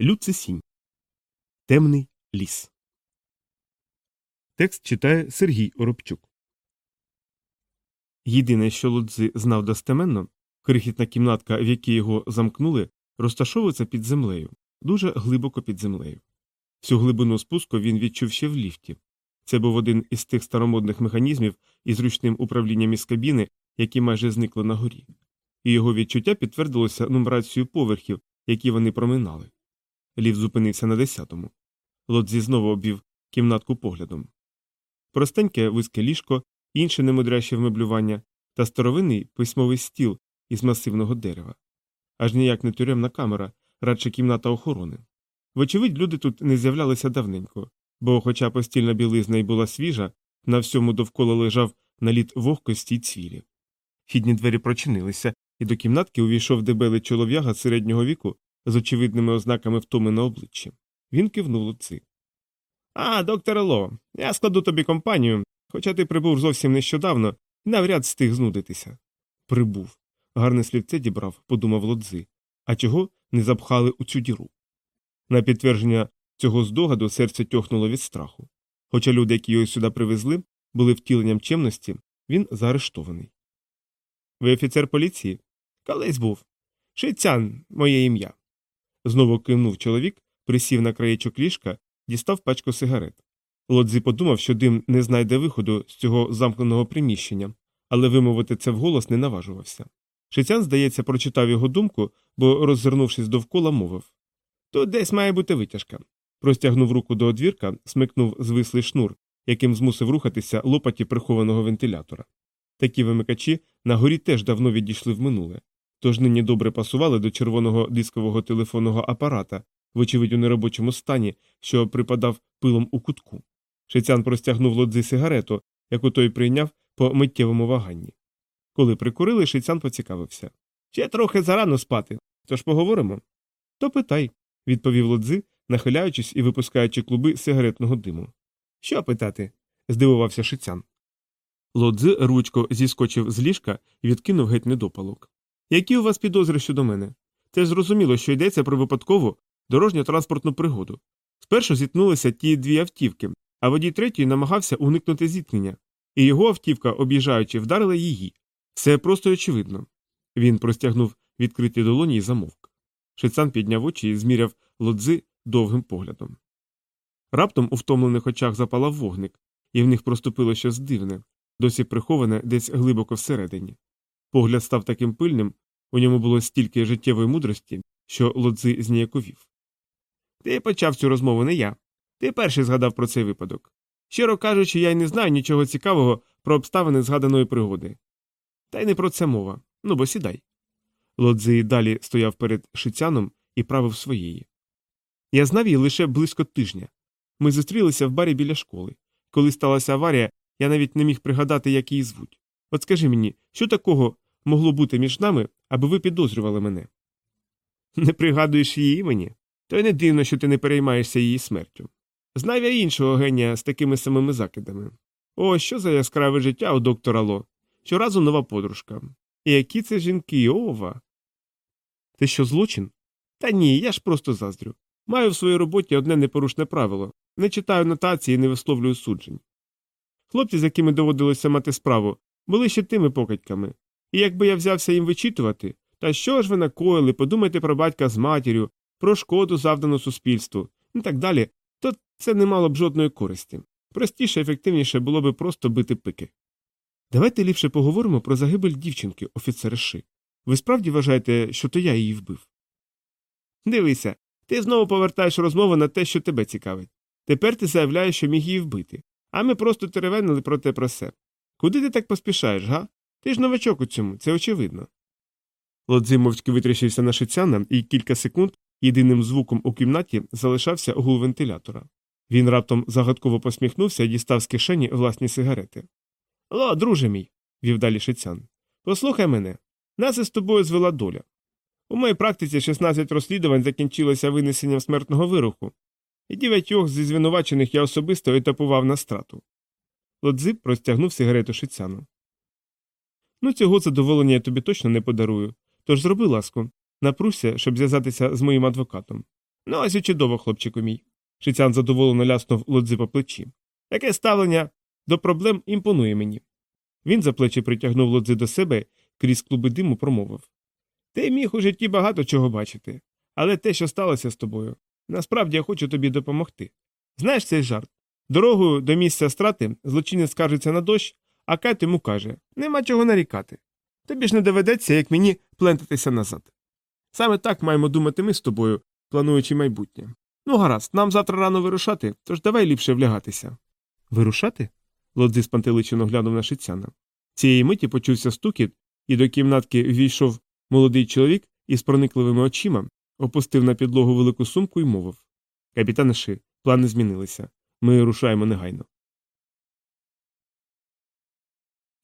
Люцисінь. Темний ліс. Текст читає Сергій Оробчук. Єдине, що Лудзи знав достеменно, крихітна кімнатка, в якій його замкнули, розташовується під землею, дуже глибоко під землею. Всю глибину спуску він відчув ще в ліфті. Це був один із тих старомодних механізмів із ручним управлінням із кабіни, які майже зникли на горі. І його відчуття підтвердилося нумерацією поверхів, які вони проминали. Ліфт зупинився на десятому. Лодзі знову обвів кімнатку поглядом. Простеньке вузьке ліжко, інше немудряще вмеблювання та старовинний письмовий стіл із масивного дерева. Аж ніяк не тюремна камера, радше кімната охорони. Вочевидь, люди тут не з'являлися давненько, бо, хоча постільна білизна й була свіжа, на всьому довкола лежав наліт вогкості й цвілі. Хідні двері прочинилися, і до кімнатки увійшов дебелий чолов'яга середнього віку з очевидними ознаками втоми на обличчі. Він кивнув луци. А, доктор Ло, я складу тобі компанію, хоча ти прибув зовсім нещодавно навряд встиг знудитися. Прибув. Гарне слівце дібрав, подумав лодзи. А чого не запхали у цю діру? На підтвердження цього здогаду серце тьохнуло від страху. Хоча люди, які його сюди привезли, були втіленням чемності, він заарештований. Ви офіцер поліції? Колись був. Шицян, моє ім'я. Знову кивнув чоловік, присів на краєчок ліжка, дістав пачку сигарет. Лодзі подумав, що дим не знайде виходу з цього замкненого приміщення, але вимовити це вголос не наважувався. Шицян, здається, прочитав його думку, бо, роззирнувшись довкола, мовив Тут десь має бути витяжка. Простягнув руку до одвірка, смикнув звислий шнур, яким змусив рухатися лопаті прихованого вентилятора. Такі вимикачі на горі теж давно відійшли в минуле, тож нині добре пасували до червоного дискового телефонного апарата, вочевидь у неробочому стані, що припадав пилом у кутку. Шицян простягнув лодзи сигарету, яку той прийняв по миттєвому ваганні. Коли прикурили, шицян поцікавився. Ще трохи зарано спати, тож поговоримо. То питай, відповів лодзи, нахиляючись і випускаючи клуби сигаретного диму. Що питати? здивувався шицян. Лодзи ручко зіскочив з ліжка і відкинув геть недопалок. Які у вас підозри щодо мене? Це зрозуміло, що йдеться про випадкову дорожньо-транспортну пригоду. Спершу зіткнулися ті дві автівки, а водій третьої намагався уникнути зіткнення, і його автівка, об'їжджаючи, вдарила її. Все просто очевидно. Він простягнув відкриті долоні і замовк. Шицан підняв очі і зміряв лодзи довгим поглядом. Раптом у втомлених очах запалав вогник, і в них проступило щось дивне, досі приховане десь глибоко всередині. Погляд став таким пильним, у ньому було стільки життєвої мудрості, що лодзи зніяковів. Ти почав цю розмову не я. Ти перший згадав про цей випадок. Щиро кажучи, я й не знаю нічого цікавого про обставини згаданої пригоди. Та й не про це мова. Ну бо сідай. Лодзи далі стояв перед шицяном і правив своєї. Я знав її лише близько тижня. Ми зустрілися в барі біля школи. Коли сталася аварія, я навіть не міг пригадати, як її звуть. От скажи мені, що такого могло бути між нами, аби ви підозрювали мене? Не пригадуєш її імені? То й не дивно, що ти не переймаєшся її смертю. Знав я іншого генія з такими самими закидами. О, що за яскраве життя у доктора Ло. Щоразу нова подружка. І які це жінки, ова. Ти що злочин? Та ні, я ж просто заздрю. Маю в своїй роботі одне непорушне правило не читаю нотації і не висловлюю суджень. Хлопці, з якими доводилося мати справу, були ще тими покидьками, і якби я взявся їм вичитувати, та що ж ви накоїли, подумайте про батька з матір'ю, про шкоду, завдану суспільству, і так далі, то це не мало б жодної користі. Простіше, ефективніше було б просто бити пики. Давайте ліпше поговоримо про загибель дівчинки, офіцери Ши. Ви справді вважаєте, що то я її вбив? Дивися, ти знову повертаєш розмову на те, що тебе цікавить. Тепер ти заявляєш, що міг її вбити, а ми просто теревенили про те про все. Куди ти так поспішаєш, га? Ти ж новачок у цьому, це очевидно. Лодзи мовчки витріщився на шицяна, і кілька секунд єдиним звуком у кімнаті залишався гул вентилятора. Він раптом загадково посміхнувся і дістав з кишені власні сигарети. Ло, друже мій, вів далі шицян. Послухай мене. Нас із тобою звела доля. У моїй практиці 16 розслідувань закінчилося винесенням смертного вироку, і дев'ятьох зі звинувачених я особисто етапував на страту. Лодзип простягнув сигарету шицяну. Ну, цього задоволення я тобі точно не подарую, тож зроби ласку, напруся, щоб зв'язатися з моїм адвокатом. Ну, ось і чудово, хлопчику мій. Шицян задоволено ляснув лодзи по плечі. Таке ставлення до проблем імпонує мені. Він за плечі притягнув лодзи до себе крізь клуби диму промовив Ти міг у житті багато чого бачити, але те, що сталося з тобою, насправді я хочу тобі допомогти. Знаєш цей жарт? Дорогою до місця страти злочинець скаржиться на дощ, а Кайт йому каже нема чого нарікати. Тобі ж не доведеться, як мені, плентатися назад. Саме так маємо думати ми з тобою, плануючи майбутнє. Ну, гаразд, нам завтра рано вирушати, тож давай ліпше влягатися. Вирушати? Лодзи спантеличено глянув на шицяна. Цієї миті почувся стукіт, і до кімнатки ввійшов молодий чоловік із проникливими очима, опустив на підлогу велику сумку і мовив Капітане Ши, плани змінилися. Ми рушаємо негайно.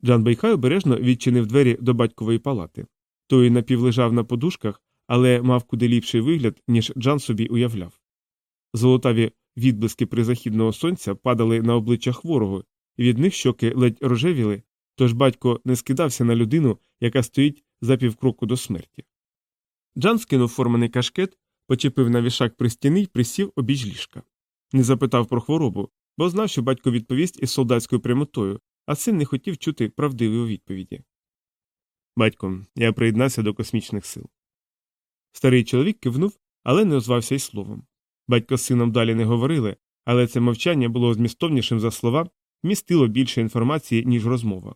Джан Бейхай обережно відчинив двері до батькової палати. Той напівлежав на подушках, але мав куди ліпший вигляд, ніж Джан собі уявляв. Золотаві відблиски призахідного сонця падали на обличчя хворого, і від них щоки ледь рожевіли, тож батько не скидався на людину, яка стоїть за півкроку до смерті. Джан скинув форманий кашкет, почепив на вішак при стіни й присів обіч ліжка. Не запитав про хворобу, бо знав, що батько відповість із солдатською прямотою, а син не хотів чути правдиві у відповіді. Батько, я приєднався до космічних сил. Старий чоловік кивнув, але не озвався й словом. Батько з сином далі не говорили, але це мовчання було змістовнішим за слова, містило більше інформації, ніж розмова.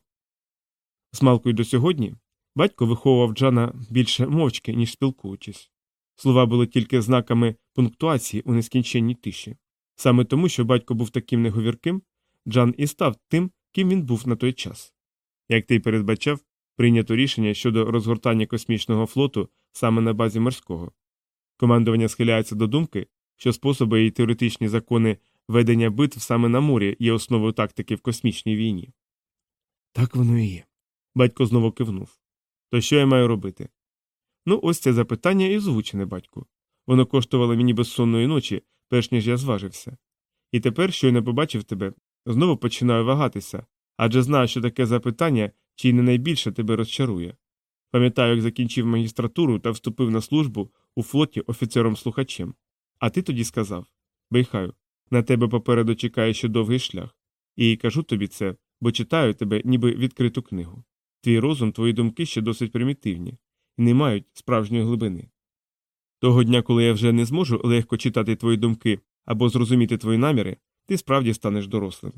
З малкою до сьогодні батько виховував Джана більше мовчки, ніж спілкуючись. Слова були тільки знаками пунктуації у нескінченній тиші. Саме тому, що батько був таким неговірким, Джан і став тим, ким він був на той час. Як ти й передбачав, прийнято рішення щодо розгортання космічного флоту саме на базі морського. Командування схиляється до думки, що способи і теоретичні закони ведення битв саме на морі є основою тактики в космічній війні. Так воно і є. Батько знову кивнув. То що я маю робити? Ну, ось це запитання і озвучене, батьку. Воно коштувало мені безсонної ночі, перш ніж я зважився. І тепер, що я не побачив тебе, знову починаю вагатися, адже знаю, що таке запитання чи й не найбільше тебе розчарує. Пам'ятаю, як закінчив магістратуру та вступив на службу у флоті офіцером слухачем. А ти тоді сказав Бейхаю, на тебе попереду чекає ще довгий шлях. І кажу тобі це, бо читаю тебе, ніби відкриту книгу. Твій розум, твої думки ще досить примітивні і не мають справжньої глибини. Того дня, коли я вже не зможу легко читати твої думки або зрозуміти твої наміри, ти справді станеш дорослим.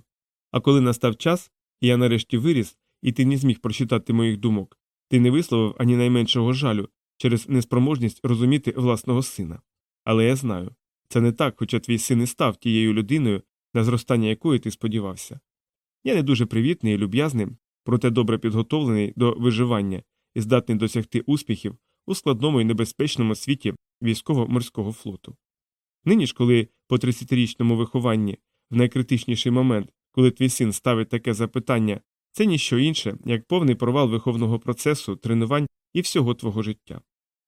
А коли настав час, і я нарешті виріс, і ти не зміг прочитати моїх думок, ти не висловив ані найменшого жалю через неспроможність розуміти власного сина. Але я знаю це не так, хоча твій син і став тією людиною, на зростання якої ти сподівався. Я не дуже привітний і люб'язний, проте добре підготовлений до виживання і здатний досягти успіхів у складному і небезпечному світі військово-морського флоту. Нині ж, коли по 30-річному вихованні, в найкритичніший момент, коли твій син ставить таке запитання, це ніщо інше, як повний провал виховного процесу, тренувань і всього твого життя.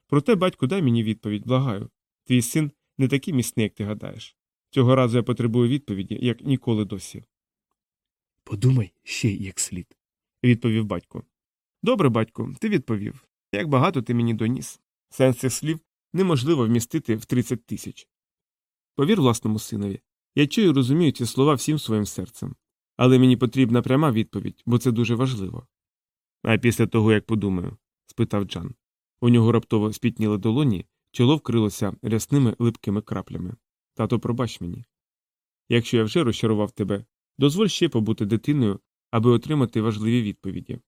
Проте, батьку, дай мені відповідь, благаю. Твій син не такий міцний, як ти гадаєш. Цього разу я потребую відповіді, як ніколи досі. Подумай ще як слід. відповів батько. Добре, батько, ти відповів. Як багато ти мені доніс. Сенс цих слів неможливо вмістити в 30 тисяч. Повір власному синові. Я чую і розумію ці слова всім своїм серцем. Але мені потрібна пряма відповідь, бо це дуже важливо. А після того, як подумаю? спитав Джан. У нього раптово спітніли долоні, чоло вкрилося рясними липкими краплями. Тато, пробач мені. Якщо я вже розчарував тебе, дозволь ще побути дитиною, аби отримати важливі відповіді.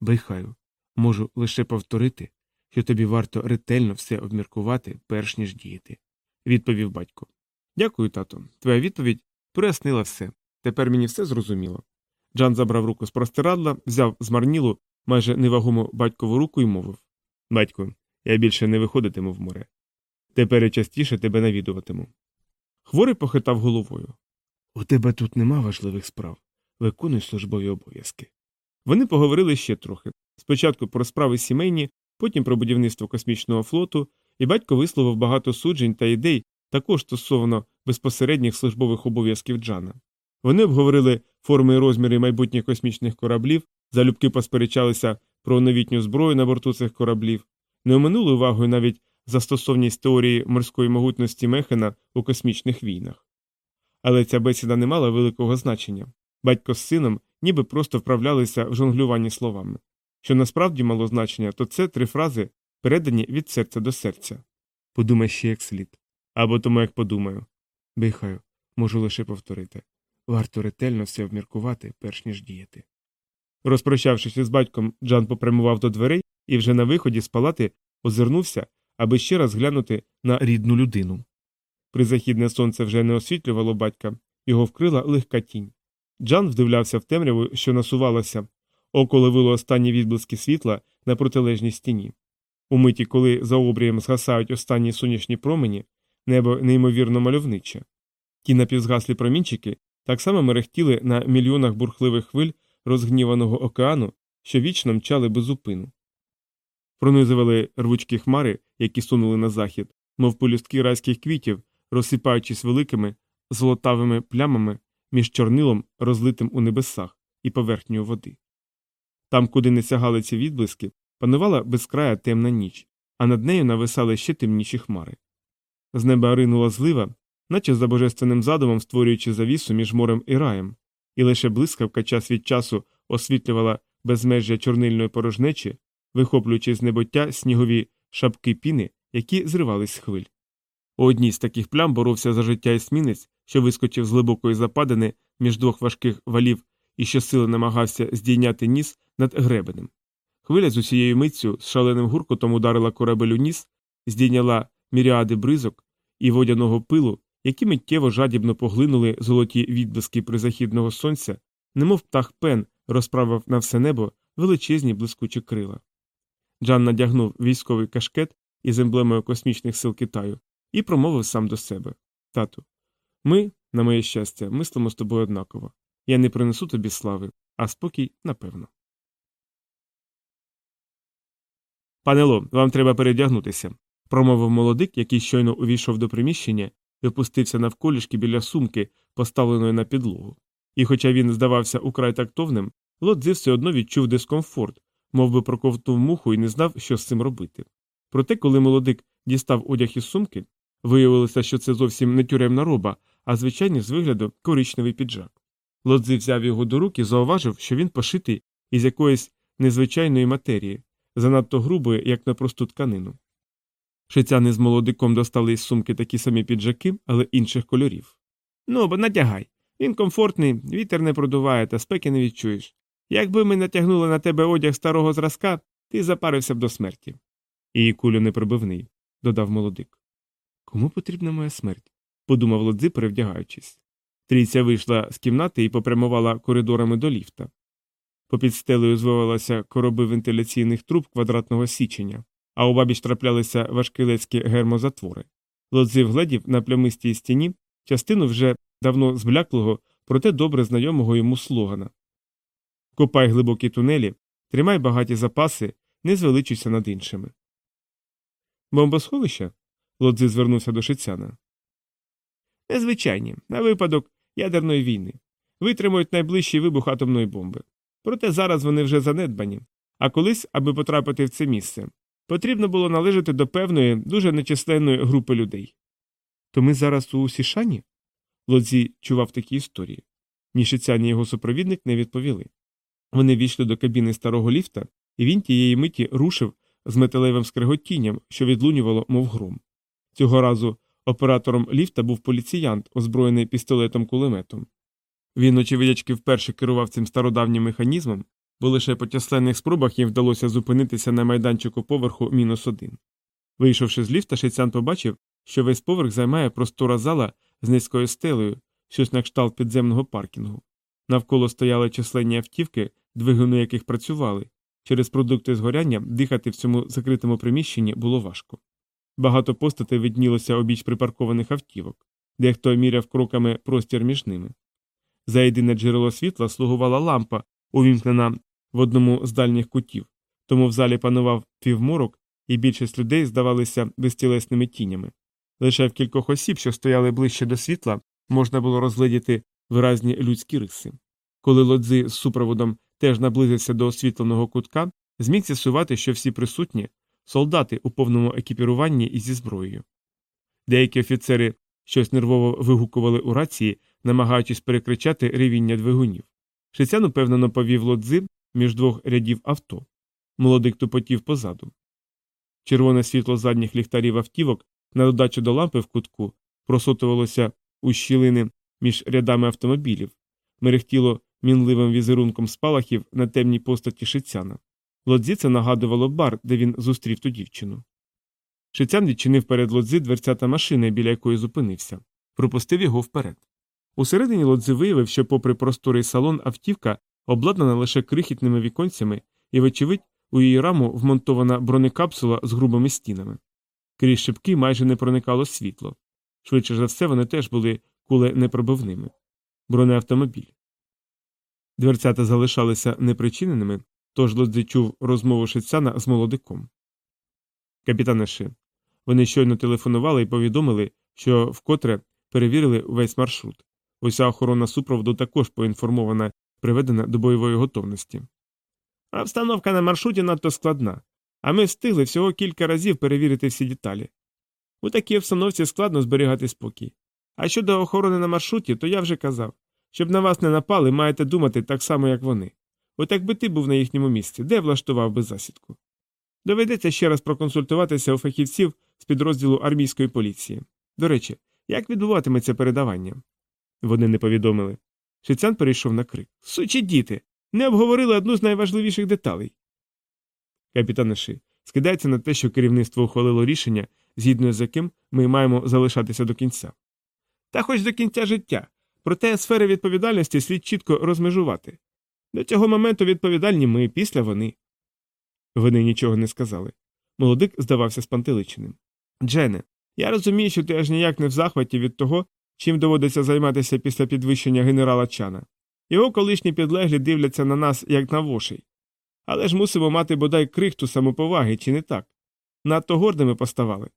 Байхаю, можу лише повторити, що тобі варто ретельно все обміркувати, перш ніж діяти, відповів батько. Дякую, тато. Твоя відповідь прояснила все. Тепер мені все зрозуміло. Джан забрав руку з простирадла, взяв змарнілу, майже невагому батькову руку і мовив Батько, я більше не виходитиму в море. Тепер я частіше тебе навідуватиму. Хворий похитав головою. У тебе тут нема важливих справ. Виконуй службові обов'язки. Вони поговорили ще трохи. Спочатку про справи сімейні, потім про будівництво космічного флоту, і батько висловив багато суджень та ідей також стосовно безпосередніх службових обов'язків Джана. Вони обговорили форми і розміри майбутніх космічних кораблів, залюбки посперечалися про новітню зброю на борту цих кораблів, не оминули увагою навіть застосовність теорії морської могутності Мехена у космічних війнах. Але ця бесіда не мала великого значення. Батько з сином ніби просто вправлялися в жонглюванні словами. Що насправді мало значення, то це три фрази, передані від серця до серця. Подумай ще як слід. Або тому як подумаю. Бихаю, можу лише повторити. Варто ретельно все обміркувати, перш ніж діяти. Розпрощавшись із батьком, Джан попрямував до дверей і вже на виході з палати озирнувся, аби ще раз глянути на рідну людину. Призахідне сонце вже не освітлювало батька, його вкрила легка тінь. Джан вдивлявся в темряву, що насувалося, око ловило останні відблиски світла на протилежній стіні. У миті, коли за обрієм згасають останні сонячні промені, небо неймовірно мальовниче. Ті напівзгаслі промінчики так само мерехтіли на мільйонах бурхливих хвиль розгніваного океану, що вічно мчали без зупину. Пронизували рвучкі хмари, які сунули на захід, мов полюстки райських квітів, розсипаючись великими золотавими плямами між чорнилом, розлитим у небесах, і поверхнею води. Там, куди не сягали ці відблиски, панувала безкрая темна ніч, а над нею нависали ще темніші хмари. З неба ринула злива, наче за божественним задумом створюючи завісу між морем і раєм, і лише блискавка час від часу освітлювала безмежжя чорнильної порожнечі, вихоплюючи з небоття снігові шапки піни, які зривались з хвиль. У одній з таких плям боровся за життя есмінець, що вискочив з глибокої западини між двох важких валів і щосили намагався здійняти ніс над гребенем. Хвиля з усією миттю з шаленим гуркотом ударила корабель у ніс, здійняла міріади бризок і водяного пилу, які миттєво жадібно поглинули золоті відблиски призахідного сонця, немов птах пен розправив на все небо величезні блискучі крила. Джан надягнув військовий кашкет із емблемою космічних сил Китаю і промовив сам до себе Тату, ми, на моє щастя, мислимо з тобою однаково. Я не принесу тобі слави, а спокій напевно. Панело, вам треба передягнутися, промовив молодик, який щойно увійшов до приміщення і опустився навколішки біля сумки, поставленої на підлогу. І хоча він здавався украй тактовним, Лодзи все одно відчув дискомфорт, мов би проковтнув муху і не знав, що з цим робити. Проте, коли молодик дістав одяг із сумки, виявилося, що це зовсім не тюремна роба, а звичайний з вигляду коричневий піджак. Лодзи взяв його до рук і зауважив, що він пошитий із якоїсь незвичайної матерії, занадто грубої, як на просту тканину. Шицяни з молодиком достали із сумки такі самі піджаки, але інших кольорів. Ну, бо натягай. Він комфортний, вітер не продуває, та спеки не відчуєш. Якби ми натягнули на тебе одяг старого зразка, ти запарився б до смерті. І кулю непробивний, додав молодик. Кому потрібна моя смерть? подумав лодзи, перевдягаючись. Трійця вийшла з кімнати і попрямувала коридорами до ліфта. Попід стелею звивалися короби вентиляційних труб квадратного січення, а у бабіч траплялися важкилецькі гермозатвори. Лодзи вгледів на плямистій стіні частину вже давно збляклого, проте добре знайомого йому слогана Копай глибокі тунелі, тримай багаті запаси, не звеличуйся над іншими. Бомбосховища? Лодзи звернувся до Шицяна. Незвичайні, на випадок ядерної війни. Витримують найближчий вибух атомної бомби. Проте зараз вони вже занедбані. А колись, аби потрапити в це місце, потрібно було належати до певної, дуже нечисленної групи людей. То ми зараз у Сішані? Лодзі чував такі історії. Ні Шицян, ні його супровідник не відповіли. Вони війшли до кабіни старого ліфта, і він тієї миті рушив з металевим скреготінням, що відлунювало, мов гром. Цього разу оператором ліфта був поліціянт, озброєний пістолетом кулеметом. Він, очевидячки, вперше керував цим стародавнім механізмом, бо лише по тясленних спробах їм вдалося зупинитися на майданчику поверху мінус один. Вийшовши з ліфта, Шицян побачив, що весь поверх займає простора зала з низькою стелею, щось на кшталт підземного паркінгу. Навколо стояли численні автівки, двигуни яких працювали. Через продукти згоряння дихати в цьому закритому приміщенні було важко. Багато постатей виднілося обіч припаркованих автівок, дехто міряв кроками простір між ними. За єдине джерело світла слугувала лампа, увімкнена в одному з дальніх кутів, тому в залі панував півморок, і більшість людей здавалися безтілесними тінями. Лише в кількох осіб, що стояли ближче до світла, можна було розгледіти виразні людські риси. Коли лодзи з супроводом теж наблизився до освітленого кутка, зміг з'ясувати, що всі присутні солдати у повному екіпіруванні і зі зброєю. Деякі офіцери щось нервово вигукували у рації, намагаючись перекричати ревіння двигунів. Шицян упевнено повів лодзи між двох рядів авто. Молодик тупотів позаду. Червоне світло задніх ліхтарів автівок на додачу до лампи в кутку просотувалося у щілини між рядами автомобілів, мерехтіло мінливим візерунком спалахів на темній постаті шицяна. Лодзі це нагадувало бар, де він зустрів ту дівчину. Шицян відчинив перед лодзи дверцята машини, біля якої зупинився, пропустив його вперед. Усередині лодзи виявив, що, попри просторий салон, автівка обладнана лише крихітними віконцями, і, вочевидь, у її раму вмонтована бронекапсула з грубими стінами. Крізь шибки майже не проникало світло. Швидше за все, вони теж були куленепробивними. Бронеавтомобіль. Дверцята залишалися непричиненими, тож Лодзи чув розмову Шицяна з молодиком. Капітане Ши, вони щойно телефонували і повідомили, що вкотре перевірили весь маршрут. Уся охорона супроводу також поінформована, приведена до бойової готовності. А обстановка на маршруті надто складна, а ми встигли всього кілька разів перевірити всі деталі. У такій обстановці складно зберігати спокій. А щодо охорони на маршруті, то я вже казав щоб на вас не напали, маєте думати так само, як вони. От якби ти був на їхньому місці, де влаштував би засідку? Доведеться ще раз проконсультуватися у фахівців з підрозділу армійської поліції. До речі, як відбуватиметься передавання? Вони не повідомили. Шицян перейшов на крик. Сучі діти! Не обговорили одну з найважливіших деталей. Капітан Ши скидається на те, що керівництво ухвалило рішення, згідно з яким ми маємо залишатися до кінця. Та хоч до кінця життя. Проте сфери відповідальності слід чітко розмежувати. До цього моменту відповідальні ми, після вони. Вони нічого не сказали. Молодик здавався спантеличеним. Джене, я розумію, що ти аж ніяк не в захваті від того, чим доводиться займатися після підвищення генерала Чана. Його колишні підлеглі дивляться на нас, як на вошей. Але ж мусимо мати бодай крихту самоповаги, чи не так? Надто гордими поставали.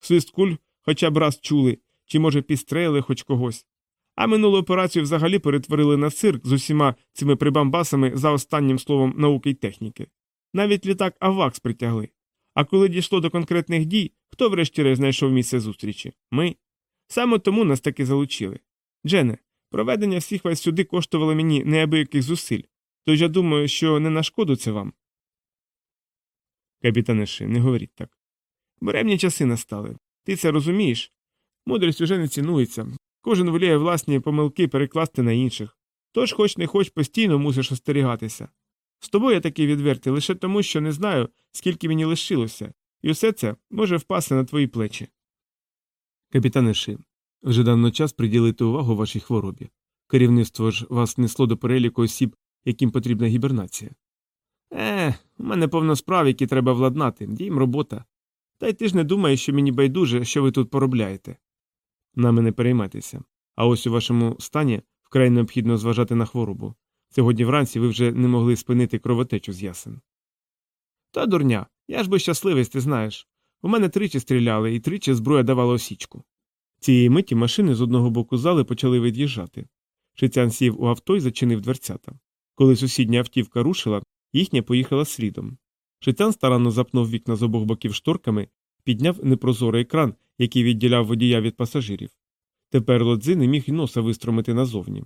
Свист куль хоча б раз чули, чи, може, підстрелили хоч когось. А минулу операцію взагалі перетворили на цирк з усіма цими прибамбасами за останнім словом науки й техніки. Навіть літак Авакс притягли. А коли дійшло до конкретних дій, хто врешті-решт знайшов місце зустрічі? Ми. Саме тому нас таки залучили. Джене, проведення всіх вас сюди коштувало мені неабияких зусиль, тож я думаю, що не на шкоду це вам. Капітане Ши, не говоріть так. Буремні часи настали. Ти це розумієш? Мудрість уже не цінується, Кожен воліє власні помилки перекласти на інших. Тож, хоч не хоч, постійно мусиш остерігатися. З тобою я такий відвертий лише тому, що не знаю, скільки мені лишилося, і все це може впасти на твої плечі. Капітане Ши, вже давно час приділити увагу вашій хворобі. Керівництво ж вас несло до переліку осіб, яким потрібна гібернація. Е, у мене повно справ, які треба владнати, дім робота. Та й ти ж не думаєш, що мені байдуже, що ви тут поробляєте. Нами не переймайтеся. А ось у вашому стані вкрай необхідно зважати на хворобу. Сьогодні вранці ви вже не могли спинити кровотечу з ясен. Та дурня, я ж би щасливець, ти знаєш. У мене тричі стріляли, і тричі зброя давала осічку. Цієї миті машини з одного боку зали почали від'їжджати. Шицян сів у авто і зачинив дверцята. Коли сусідня автівка рушила, їхня поїхала слідом. Шицян старанно запнув вікна з обох боків шторками, підняв непрозорий екран, який відділяв водія від пасажирів. Тепер лодзи не міг і носа вистромити назовні.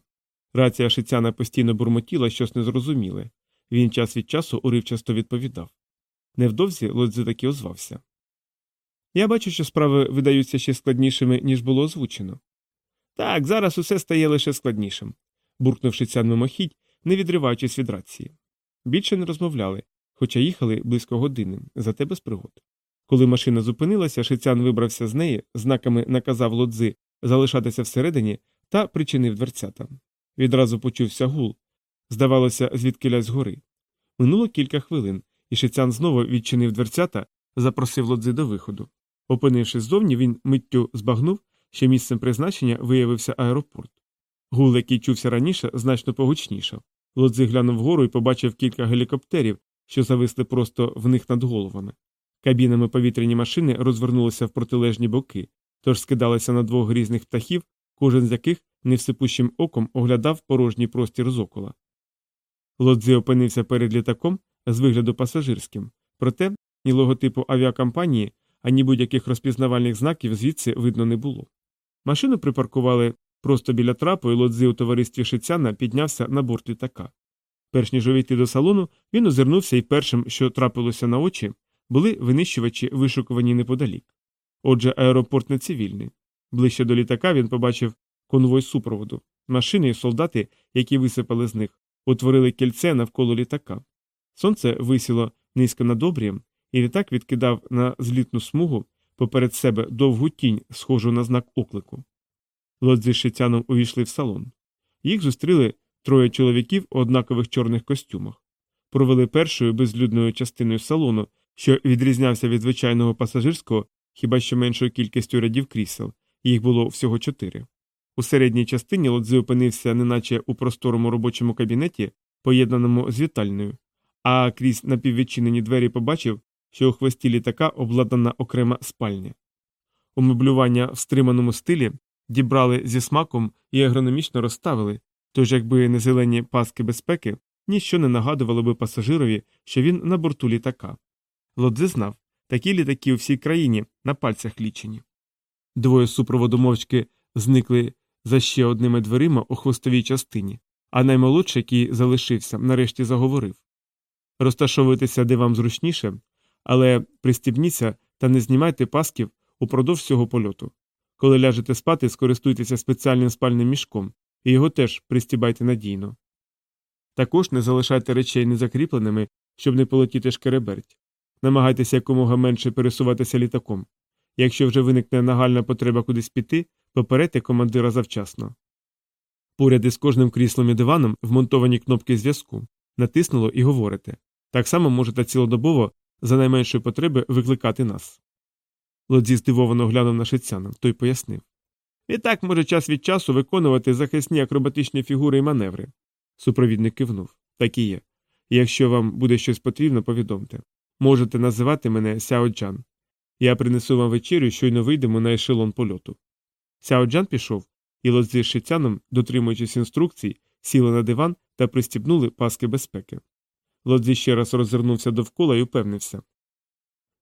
Рація шицяна постійно бурмотіла щось незрозуміле. Він час від часу уривчасто відповідав. Невдовзі лодзи таки озвався. Я бачу, що справи видаються ще складнішими, ніж було озвучено. Так, зараз усе стає лише складнішим, буркнув шицян мимохідь, не відриваючись від рації. Більше не розмовляли, хоча їхали близько години, зате без пригод. Коли машина зупинилася, шицян вибрався з неї, знаками наказав лодзи залишатися всередині та причинив дверцята. Відразу почувся гул. Здавалося, звідкиля згори. Минуло кілька хвилин, і шицян знову відчинив дверцята, запросив лодзи до виходу. Опинившись ззовні, він миттю збагнув, що місцем призначення виявився аеропорт. Гул, який чувся раніше, значно погучнішав. Лодзи глянув вгору і побачив кілька гелікоптерів, що зависли просто в них над головами. Кабінами повітряні машини розвернулися в протилежні боки, тож скидалися на двох різних птахів, кожен з яких невсипущим оком оглядав порожній простір зокола. Лодзи опинився перед літаком з вигляду пасажирським, проте ні логотипу авіакомпанії, ані будь-яких розпізнавальних знаків звідси видно не було. Машину припаркували просто біля трапу, і лодзи у товаристві Шицяна піднявся на борт літака. Перш ніж увійти до салону, він озирнувся і першим, що трапилося на очі, були винищувачі, вишукувані неподалік. Отже, аеропорт не цивільний. Ближче до літака він побачив конвой супроводу. Машини і солдати, які висипали з них, утворили кільце навколо літака. Сонце висіло низько над обрієм, і літак відкидав на злітну смугу поперед себе довгу тінь, схожу на знак оклику. Лодзи з шитяном увійшли в салон. Їх зустріли троє чоловіків у однакових чорних костюмах. Провели першою безлюдною частиною салону, що відрізнявся від звичайного пасажирського хіба що меншою кількістю рядів крісел, їх було всього чотири. У середній частині лодзи опинився неначе у просторому робочому кабінеті, поєднаному з вітальною, а крізь напіввідчинені двері побачив, що у хвості літака обладнана окрема спальня. Умеблювання в стриманому стилі дібрали зі смаком і агрономічно розставили, тож якби не зелені паски безпеки, ніщо не нагадувало би пасажирові, що він на борту літака. Лодзи знав, такі літаки у всій країні на пальцях лічені. Двоє супроводу мовчки зникли за ще одними дверима у хвостовій частині, а наймолодший, який залишився, нарешті заговорив Розташовуйтеся, де вам зручніше, але пристібніться та не знімайте пасків упродовж цього польоту. Коли ляжете спати, скористуйтеся спеціальним спальним мішком, і його теж пристібайте надійно. Також не залишайте речей незакріпленими, щоб не полетіти шкереберть. Намагайтеся якомога менше пересуватися літаком. Якщо вже виникне нагальна потреба кудись піти, попередьте командира завчасно. Поряд із кожним кріслом і диваном вмонтовані кнопки зв'язку. Натиснуло і говорите. Так само можете цілодобово за найменшої потреби викликати нас. Лодзі здивовано глянув на шицяна, той пояснив. І так може час від часу виконувати захисні акробатичні фігури і маневри. Супровідник кивнув. Так і є. Якщо вам буде щось потрібно, повідомте. Можете називати мене Сяоджан. Я принесу вам вечерю, щойно вийдемо на ешелон польоту. Сяоджан пішов, і лодзі з шицяном, дотримуючись інструкцій, сіли на диван та пристібнули паски безпеки. Лодзі ще раз розвернувся довкола і упевнився.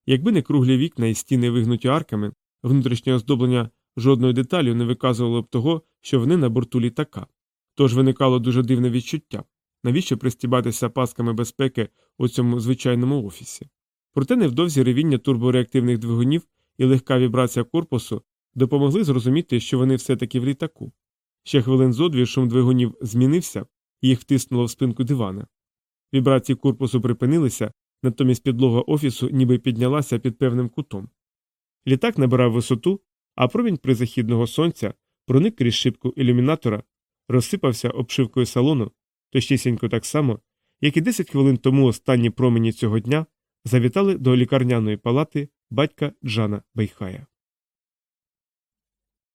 Якби не круглі вікна і стіни вигнуті арками, внутрішнє оздоблення жодною деталю не виказувало б того, що вони на борту літака. Тож виникало дуже дивне відчуття навіщо пристібатися пасками безпеки у цьому звичайному офісі. Проте невдовзі ревіння турбореактивних двигунів і легка вібрація корпусу допомогли зрозуміти, що вони все таки в літаку. Ще хвилин зодві шум двигунів змінився, їх втиснуло в спинку дивана. Вібрації корпусу припинилися, натомість підлога офісу ніби піднялася під певним кутом. Літак набирав висоту, а промінь призахідного сонця проник крізь шибку ілюмінатора, розсипався обшивкою салону, точнісінько так само, як і 10 хвилин тому останні промені цього дня завітали до лікарняної палати батька Джана Бейхая.